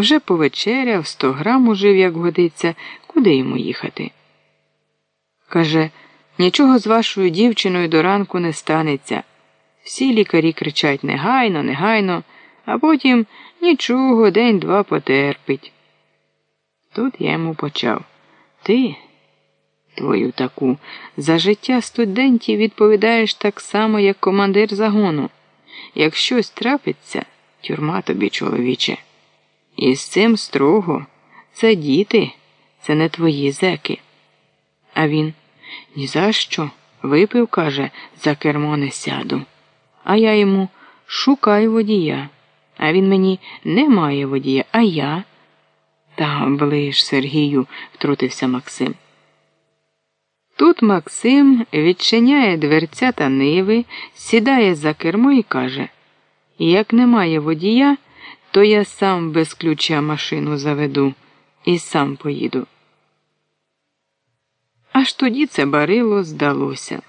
Вже повечеряв, сто грам ужив, як годиться, куди йому їхати. Каже, нічого з вашою дівчиною до ранку не станеться. Всі лікарі кричать негайно, негайно, а потім нічого, день-два потерпить. Тут я йому почав. Ти, твою таку, за життя студентів відповідаєш так само, як командир загону. Як щось трапиться, тюрма тобі, чоловіче. І з цим строго. Це діти, це не твої зеки. А він ні за що, випив, каже, за кермо не сяду. А я йому шукай водія. А він мені немає водія, а я. Та ближ, Сергію, втрутився Максим. Тут Максим відчиняє дверця та ниви, сідає за кермо і каже: Як немає водія, то я сам без ключа машину заведу і сам поїду. Аж тоді це барило здалося.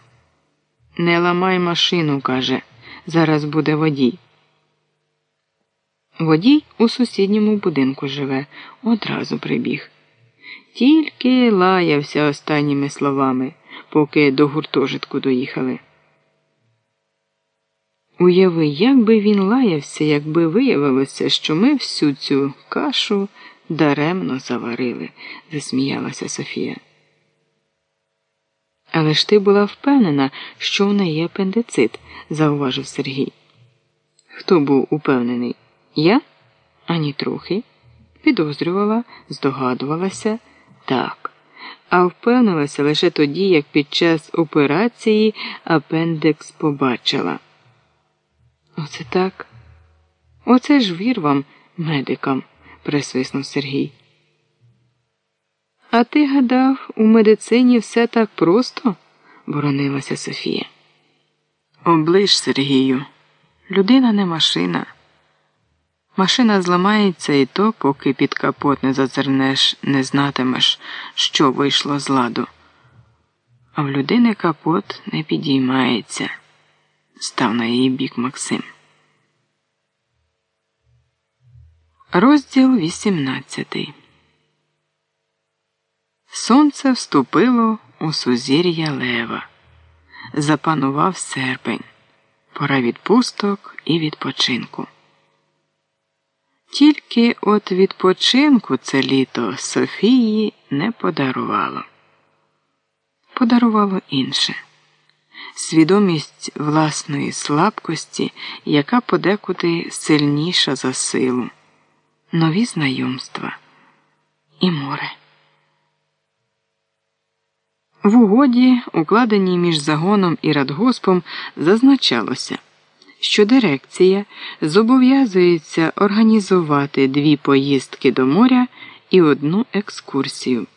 Не ламай машину, каже, зараз буде водій. Водій у сусідньому будинку живе, одразу прибіг. Тільки лаявся останніми словами, поки до гуртожитку доїхали. Уяви, як би він лаявся, якби виявилося, що ми всю цю кашу даремно заварили, засміялася Софія. Але ж ти була впевнена, що в неї апендицит, зауважив Сергій. Хто був упевнений? Я? Ані трохи. Підозрювала, здогадувалася так, а впевнилася лише тоді, як під час операції апендекс побачила. Оце так. Оце ж вір вам, медикам, присвиснув Сергій. А ти гадав, у медицині все так просто? боронилася Софія. Оближ, Сергію, людина не машина. Машина зламається і то, поки під капот не зазирнеш, не знатимеш, що вийшло з ладу. А в людини капот не підіймається, став на її бік Максим. Розділ 18 Сонце вступило у сузір'я лева. Запанував серпень, пора відпусток і відпочинку. Тільки от відпочинку це літо Софії не подарувало. Подарувало інше свідомість власної слабкості, яка подекуди сильніша за силу, нові знайомства і море. В угоді, укладеній між загоном і радгоспом, зазначалося що дирекція зобов'язується організувати дві поїздки до моря і одну екскурсію.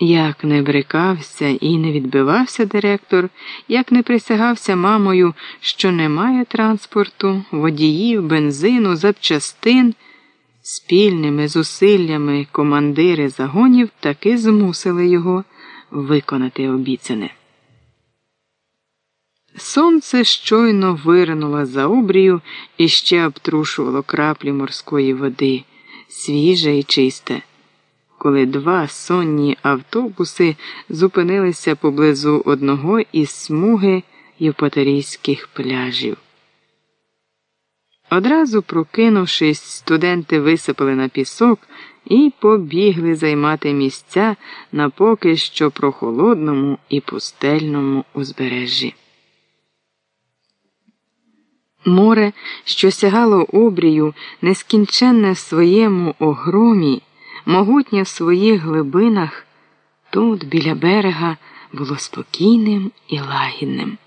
Як не брикався і не відбивався директор, як не присягався мамою, що немає транспорту, водіїв, бензину, запчастин, спільними зусиллями командири загонів таки змусили його виконати обіцяне. Сонце щойно виринуло за обрію і ще обтрушувало краплі морської води, свіже і чисте, коли два сонні автобуси зупинилися поблизу одного із смуги євпаторійських пляжів. Одразу прокинувшись, студенти висипали на пісок і побігли займати місця на поки що прохолодному і пустельному узбережжі. Море, що сягало обрію, нескінченне в своєму огромі, могутнє в своїх глибинах, тут, біля берега, було спокійним і лагідним.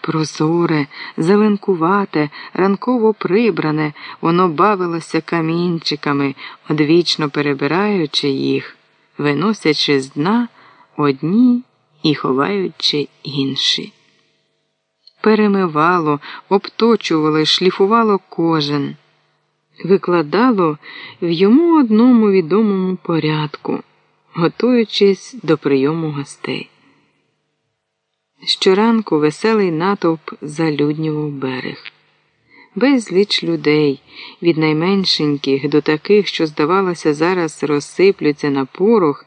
Прозоре, зеленкувате, ранково прибране, воно бавилося камінчиками, одвічно перебираючи їх, виносячи з дна одні і ховаючи інші перемивало, обточувало шліфувало кожен, викладало в йому одному відомому порядку, готуючись до прийому гостей. Щоранку веселий натовп залюднював берег. безліч людей, від найменшеньких до таких, що, здавалося, зараз розсиплються на порох.